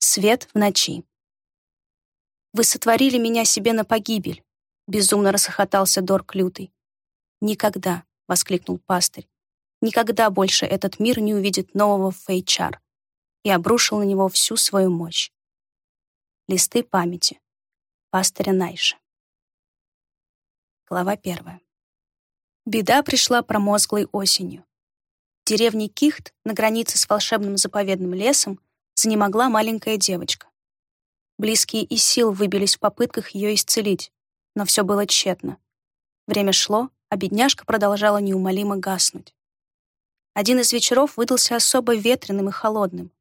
Свет в ночи. «Вы сотворили меня себе на погибель», — безумно расхохотался Дорк Лютый. «Никогда», — воскликнул пастырь, «никогда больше этот мир не увидит нового Фейчар» и обрушил на него всю свою мощь. Листы памяти. Пастыря Найша. Глава первая. Беда пришла промозглой осенью. В деревне Кихт, на границе с волшебным заповедным лесом, занемогла маленькая девочка. Близкие из сил выбились в попытках ее исцелить, но все было тщетно. Время шло, а бедняжка продолжала неумолимо гаснуть. Один из вечеров выдался особо ветреным и холодным.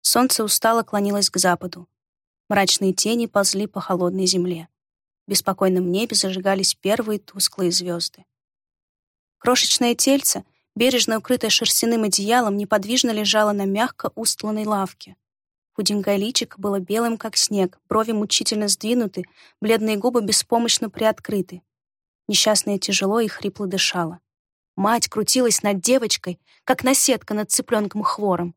Солнце устало клонилось к западу. Мрачные тени ползли по холодной земле. В беспокойном небе зажигались первые тусклые звезды. Крошечное тельце, бережно укрытое шерстяным одеялом, неподвижно лежало на мягко устланной лавке. Худенькое личико было белым, как снег, брови мучительно сдвинуты, бледные губы беспомощно приоткрыты. Несчастная тяжело и хрипло дышала. Мать крутилась над девочкой, как наседка над цыпленком хвором.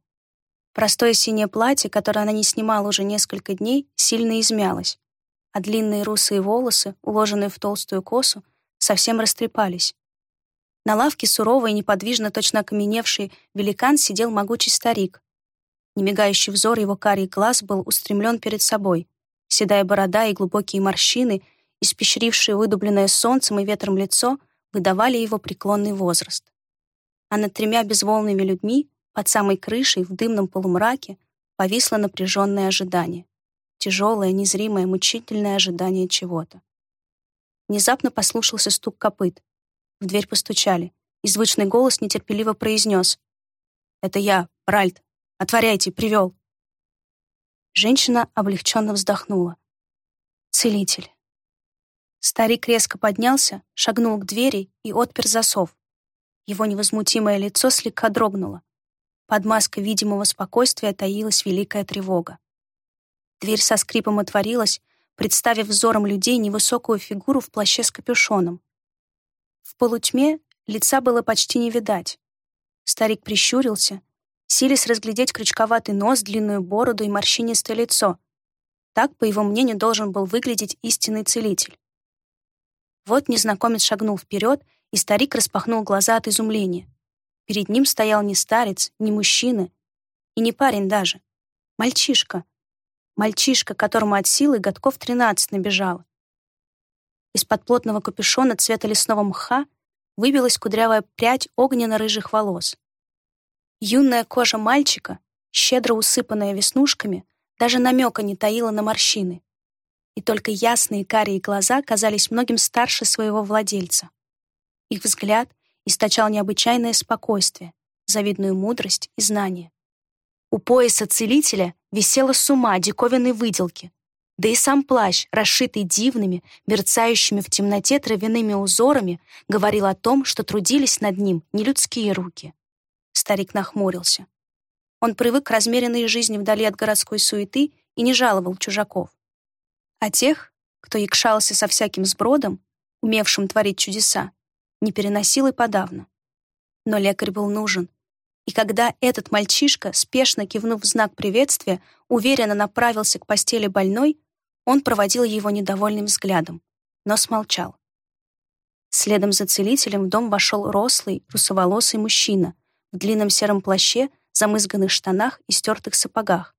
Простое синее платье, которое она не снимала уже несколько дней, сильно измялось, а длинные русые волосы, уложенные в толстую косу, совсем растрепались. На лавке суровый и неподвижно, точно окаменевший великан сидел могучий старик. Немигающий взор его карий глаз был устремлен перед собой. Седая борода и глубокие морщины, испещрившие выдубленное солнцем и ветром лицо, выдавали его преклонный возраст. А над тремя безволными людьми, под самой крышей, в дымном полумраке, повисло напряженное ожидание. Тяжелое, незримое, мучительное ожидание чего-то. Внезапно послушался стук копыт. В дверь постучали, и звучный голос нетерпеливо произнес. «Это я, Ральд. Отворяйте, привел». Женщина облегченно вздохнула. «Целитель». Старик резко поднялся, шагнул к двери и отпер засов. Его невозмутимое лицо слегка дрогнуло. Под маской видимого спокойствия таилась великая тревога. Дверь со скрипом отворилась, представив взором людей невысокую фигуру в плаще с капюшоном. В полутьме лица было почти не видать. Старик прищурился, силясь разглядеть крючковатый нос, длинную бороду и морщинистое лицо. Так, по его мнению, должен был выглядеть истинный целитель. Вот незнакомец шагнул вперед, и старик распахнул глаза от изумления. Перед ним стоял не старец, не мужчина, и не парень даже. Мальчишка. Мальчишка, которому от силы годков тринадцать набежало. Из-под плотного капюшона цвета лесного мха выбилась кудрявая прядь огненно-рыжих волос. Юная кожа мальчика, щедро усыпанная веснушками, даже намека не таила на морщины. И только ясные карие глаза казались многим старше своего владельца. Их взгляд источал необычайное спокойствие, завидную мудрость и знание. У пояса целителя висела сума диковинной выделки, да и сам плащ, расшитый дивными, мерцающими в темноте травяными узорами, говорил о том, что трудились над ним нелюдские руки. Старик нахмурился. Он привык к размеренной жизни вдали от городской суеты и не жаловал чужаков. А тех, кто якшался со всяким сбродом, умевшим творить чудеса, не переносил и подавно. Но лекарь был нужен, и когда этот мальчишка, спешно кивнув в знак приветствия, уверенно направился к постели больной, он проводил его недовольным взглядом, но смолчал. Следом за целителем в дом вошел рослый, русоволосый мужчина в длинном сером плаще, замызганных штанах и стертых сапогах.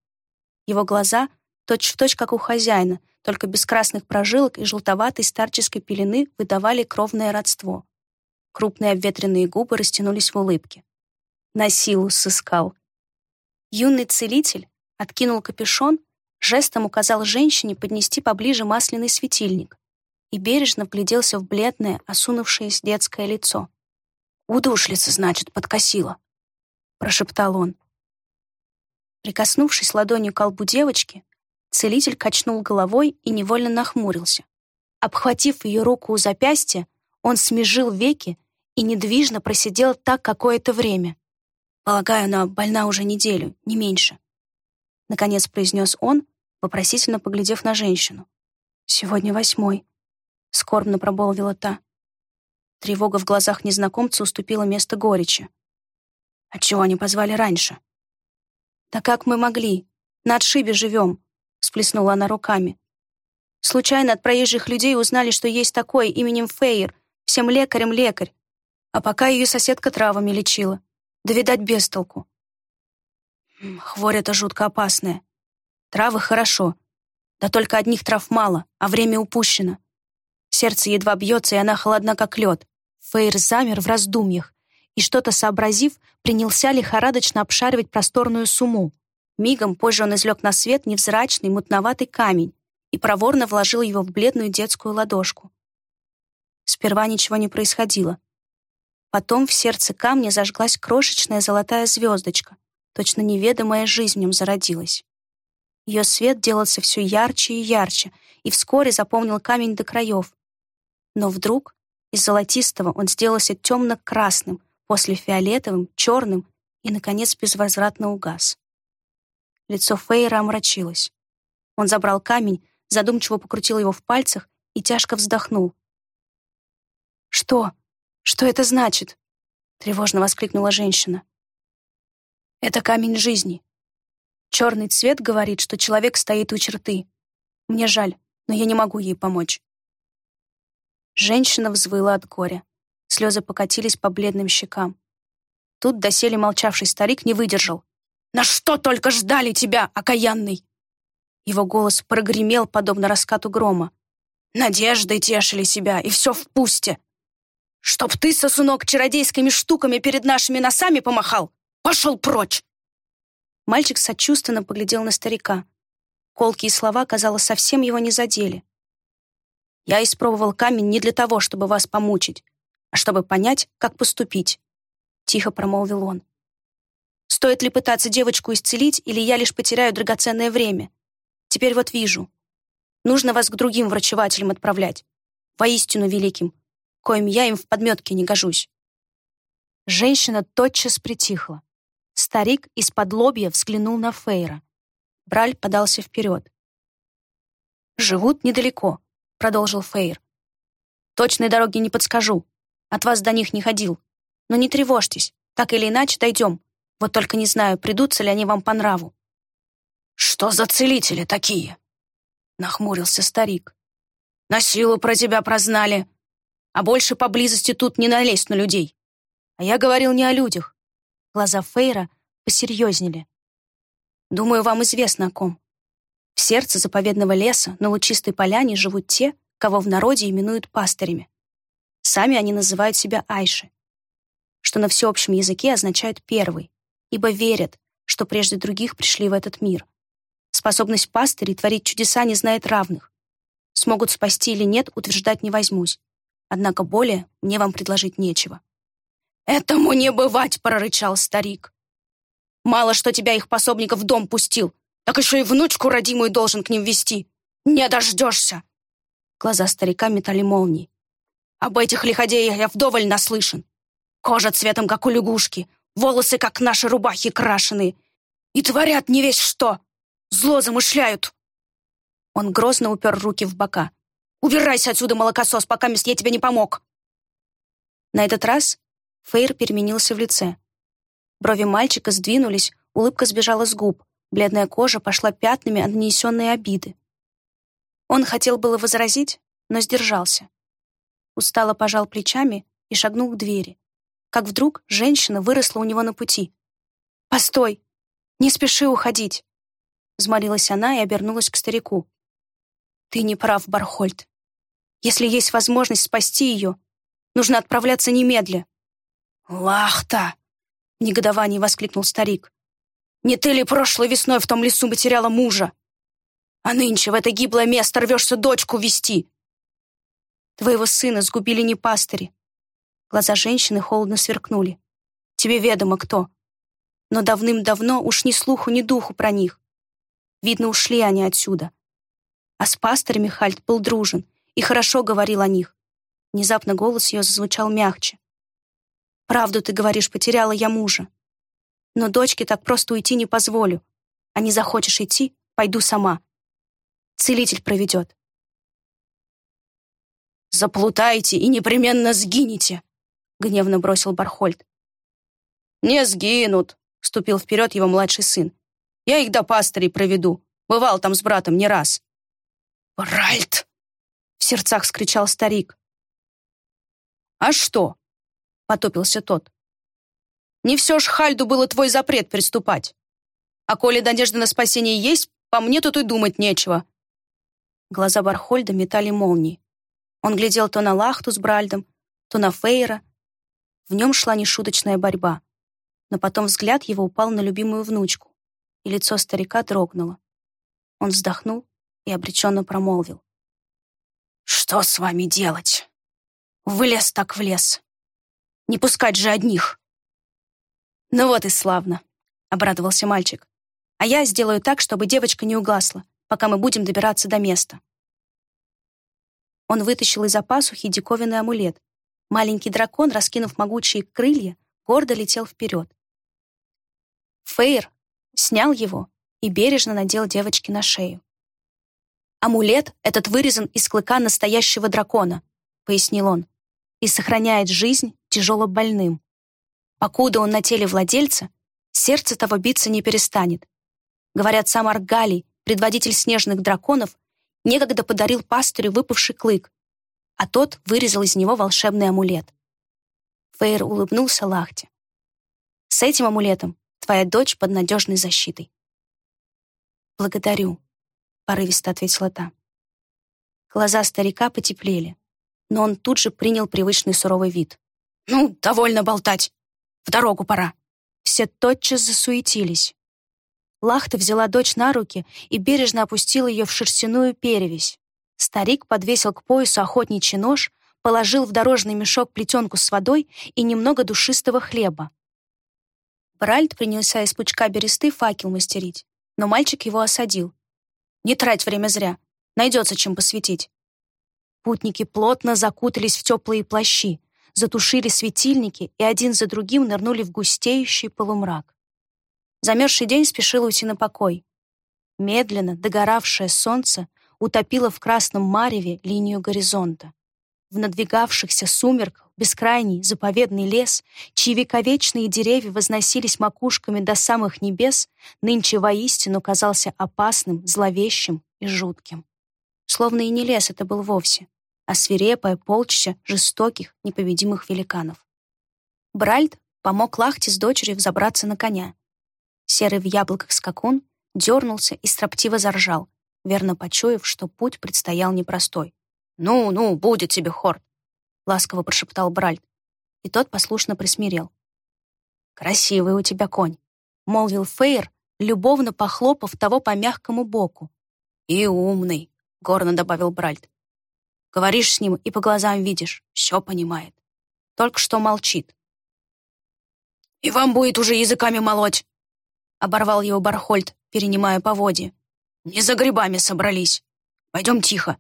Его глаза, точь-в-точь, точь, как у хозяина, только без красных прожилок и желтоватой старческой пелены выдавали кровное родство. Крупные обветренные губы растянулись в улыбке. На силу сыскал. Юный целитель откинул капюшон жестом указал женщине поднести поближе масляный светильник и бережно вгляделся в бледное, осунувшееся детское лицо. «Удушлица, значит, подкосила», — прошептал он. Прикоснувшись ладонью к колбу девочки, целитель качнул головой и невольно нахмурился. Обхватив ее руку у запястья, он смежил веки и недвижно просидел так какое-то время. Полагаю, она больна уже неделю, не меньше. Наконец произнес он, вопросительно поглядев на женщину. «Сегодня восьмой», — скорбно промолвила та. Тревога в глазах незнакомца уступила место горечи. «Отчего они позвали раньше?» «Да как мы могли? На отшибе живем», — сплеснула она руками. Случайно от проезжих людей узнали, что есть такой именем Фейер, всем лекарем лекарь. А пока ее соседка травами лечила. Да, видать, без толку. Хворь это жутко опасная. Травы хорошо. Да только одних трав мало, а время упущено. Сердце едва бьется, и она холодна, как лед. Фейр замер в раздумьях и, что-то сообразив, принялся лихорадочно обшаривать просторную сумму. Мигом позже он извлек на свет невзрачный мутноватый камень, и проворно вложил его в бледную детскую ладошку. Сперва ничего не происходило. Потом в сердце камня зажглась крошечная золотая звездочка, точно неведомая жизнь в нем зародилась. Ее свет делался все ярче и ярче, и вскоре заполнил камень до краев. Но вдруг из золотистого он сделался темно-красным, после фиолетовым, черным и, наконец, безвозвратно угас. Лицо Фейра омрачилось. Он забрал камень, задумчиво покрутил его в пальцах и тяжко вздохнул. «Что? Что это значит?» — тревожно воскликнула женщина. «Это камень жизни. Черный цвет говорит, что человек стоит у черты. Мне жаль, но я не могу ей помочь». Женщина взвыла от горя. Слезы покатились по бледным щекам. Тут доселе молчавший старик не выдержал. «На что только ждали тебя, окаянный!» Его голос прогремел, подобно раскату грома. «Надеждой тешили себя, и все в пусте! Чтоб ты, сосунок, чародейскими штуками перед нашими носами помахал! Пошел прочь!» Мальчик сочувственно поглядел на старика. Колкие слова, казалось, совсем его не задели. «Я испробовал камень не для того, чтобы вас помучить, а чтобы понять, как поступить», — тихо промолвил он. «Стоит ли пытаться девочку исцелить, или я лишь потеряю драгоценное время? Теперь вот вижу. Нужно вас к другим врачевателям отправлять. Воистину великим, коим я им в подметке не гожусь». Женщина тотчас притихла. Старик из-под лобья взглянул на Фейра. Браль подался вперед. «Живут недалеко», — продолжил Фейр. «Точной дороги не подскажу. От вас до них не ходил. Но не тревожьтесь, так или иначе дойдем. Вот только не знаю, придутся ли они вам по нраву. «Что за целители такие?» — нахмурился старик. «На силу про тебя прознали, а больше поблизости тут не налезть на людей. А я говорил не о людях». Глаза Фейра посерьезнели. «Думаю, вам известно о ком. В сердце заповедного леса на лучистой поляне живут те, кого в народе именуют пастырями. Сами они называют себя Айши, что на всеобщем языке означает «первый», ибо верят, что прежде других пришли в этот мир. Способность пастырей творить чудеса не знает равных. Смогут спасти или нет, утверждать не возьмусь. Однако более мне вам предложить нечего». «Этому не бывать!» — прорычал старик. «Мало что тебя их пособников в дом пустил, так еще и внучку родимую должен к ним вести. Не дождешься!» Глаза старика метали молнии. «Об этих лиходеях я вдоволь наслышан. Кожа цветом, как у лягушки, волосы, как наши рубахи, крашеные. И творят не весь что. Зло замышляют!» Он грозно упер руки в бока. «Убирайся отсюда, молокосос, пока я тебе не помог!» На этот раз Фейр переменился в лице. Брови мальчика сдвинулись, улыбка сбежала с губ, бледная кожа пошла пятнами от нанесенной обиды. Он хотел было возразить, но сдержался. Устало пожал плечами и шагнул к двери. Как вдруг женщина выросла у него на пути. «Постой! Не спеши уходить!» Взмолилась она и обернулась к старику. «Ты не прав, Бархольд. Если есть возможность спасти ее, нужно отправляться немедля». «Лахта!» — негодовании воскликнул старик. «Не ты ли прошлой весной в том лесу потеряла мужа? А нынче в это гиблое место рвешься дочку вести!» «Твоего сына сгубили не пастыри». Глаза женщины холодно сверкнули. «Тебе ведомо кто. Но давным-давно уж ни слуху, ни духу про них. Видно, ушли они отсюда. А с пасторами Хальт был дружен и хорошо говорил о них. Внезапно голос ее зазвучал мягче. «Правду ты говоришь, потеряла я мужа. Но дочке так просто уйти не позволю. А не захочешь идти, пойду сама. Целитель проведет». «Заплутаете и непременно сгинете», — гневно бросил Бархольд. «Не сгинут», — вступил вперед его младший сын. Я их до пастырей проведу. Бывал там с братом не раз». «Бральт!» — в сердцах скричал старик. «А что?» — потопился тот. «Не все ж Хальду было твой запрет приступать. А коли надежда на спасение есть, по мне тут и думать нечего». Глаза Бархольда метали молнии. Он глядел то на Лахту с Бральдом, то на Фейра. В нем шла нешуточная борьба. Но потом взгляд его упал на любимую внучку, и лицо старика дрогнуло. Он вздохнул и обреченно промолвил. «Что с вами делать? В лес так в лес. Не пускать же одних!» «Ну вот и славно», — обрадовался мальчик. «А я сделаю так, чтобы девочка не угасла, пока мы будем добираться до места». Он вытащил из-за пасухи диковинный амулет. Маленький дракон, раскинув могучие крылья, гордо летел вперед. Фейр снял его и бережно надел девочке на шею. «Амулет этот вырезан из клыка настоящего дракона», — пояснил он, «и сохраняет жизнь тяжело больным. Покуда он на теле владельца, сердце того биться не перестанет. Говорят, сам Аргалий, предводитель снежных драконов, некогда подарил пастырю выпавший клык, а тот вырезал из него волшебный амулет. Фейр улыбнулся Лахте. «С этим амулетом твоя дочь под надежной защитой». «Благодарю», — порывисто ответила та. Глаза старика потеплели, но он тут же принял привычный суровый вид. «Ну, довольно болтать. В дорогу пора». Все тотчас засуетились. Лахта взяла дочь на руки и бережно опустила ее в шерстяную перевязь. Старик подвесил к поясу охотничий нож, положил в дорожный мешок плетенку с водой и немного душистого хлеба. Бральд принялся из пучка бересты факел мастерить но мальчик его осадил. «Не трать время зря. Найдется чем посветить». Путники плотно закутались в теплые плащи, затушили светильники и один за другим нырнули в густеющий полумрак. Замерзший день спешил уйти на покой. Медленно догоравшее солнце утопило в красном мареве линию горизонта. В надвигавшихся сумерках бескрайний заповедный лес, чьи вековечные деревья возносились макушками до самых небес, нынче воистину казался опасным, зловещим и жутким. Словно и не лес это был вовсе, а свирепое полчища жестоких, непобедимых великанов. Бральд помог Лахте с дочерью взобраться на коня. Серый в яблоках скакун дернулся и строптиво заржал, верно почуяв, что путь предстоял непростой. «Ну, ну, будет тебе, Хорт!» — ласково прошептал Бральд, и тот послушно присмирел. «Красивый у тебя конь», — молвил Фейр, любовно похлопав того по мягкому боку. «И умный», — горно добавил Бральд. «Говоришь с ним и по глазам видишь, все понимает. Только что молчит». «И вам будет уже языками молоть», — оборвал его Бархольд, перенимая поводья. «Не за грибами собрались. Пойдем тихо.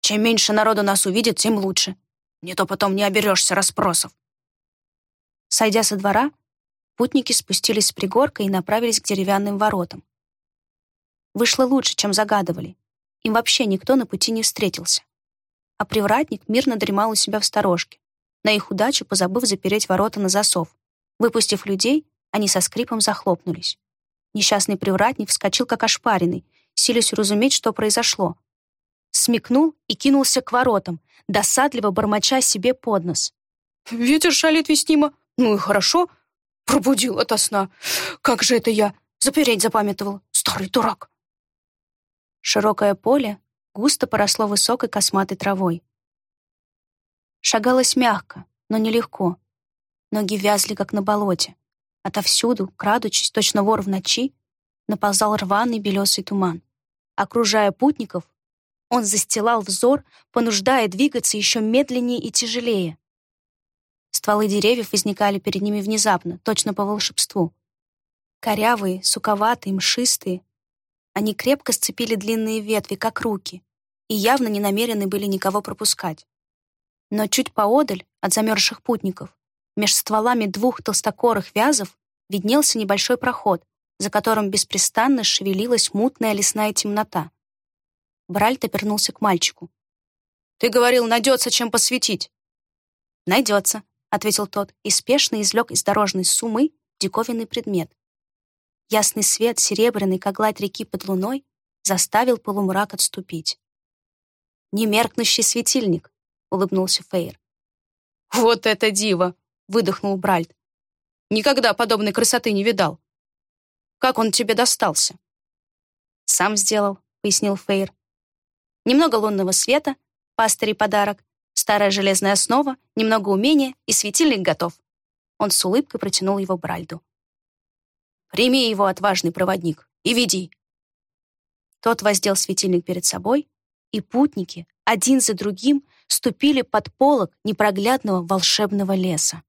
Чем меньше народу нас увидит, тем лучше. Не то потом не оберешься расспросов. Сойдя со двора, путники спустились с пригорка и направились к деревянным воротам. Вышло лучше, чем загадывали. Им вообще никто на пути не встретился. А привратник мирно дремал у себя в сторожке, на их удачу позабыв запереть ворота на засов. Выпустив людей, они со скрипом захлопнулись. Несчастный привратник вскочил как ошпаренный, силясь уразуметь, что произошло смекнул и кинулся к воротам, досадливо бормоча себе под нос. «Ветер шалит вестимо. Ну и хорошо. Пробудил ото сна. Как же это я? Запереть запамятовал. Старый дурак!» Широкое поле густо поросло высокой косматой травой. Шагалось мягко, но нелегко. Ноги вязли, как на болоте. Отовсюду, крадучись, точно вор в ночи, наползал рваный белесый туман. Окружая путников, он застилал взор, понуждая двигаться еще медленнее и тяжелее. Стволы деревьев возникали перед ними внезапно, точно по волшебству. Корявые, суковатые, мшистые. Они крепко сцепили длинные ветви, как руки, и явно не намерены были никого пропускать. Но чуть поодаль от замерзших путников, меж стволами двух толстокорых вязов, виднелся небольшой проход, за которым беспрестанно шевелилась мутная лесная темнота. Бральт обернулся к мальчику. «Ты говорил, найдется чем посветить». «Найдется», — ответил тот и спешно извлек из дорожной суммы диковинный предмет. Ясный свет, серебряный, как гладь реки под луной, заставил полумрак отступить. «Немеркнущий светильник», — улыбнулся Фейр. «Вот это диво!» — выдохнул Бральд. «Никогда подобной красоты не видал. Как он тебе достался?» «Сам сделал», — пояснил Фейр. «Немного лунного света, пастырь подарок, старая железная основа, немного умения, и светильник готов». Он с улыбкой протянул его Бральду. «Прими его, отважный проводник, и веди». Тот воздел светильник перед собой, и путники, один за другим, ступили под полог непроглядного волшебного леса.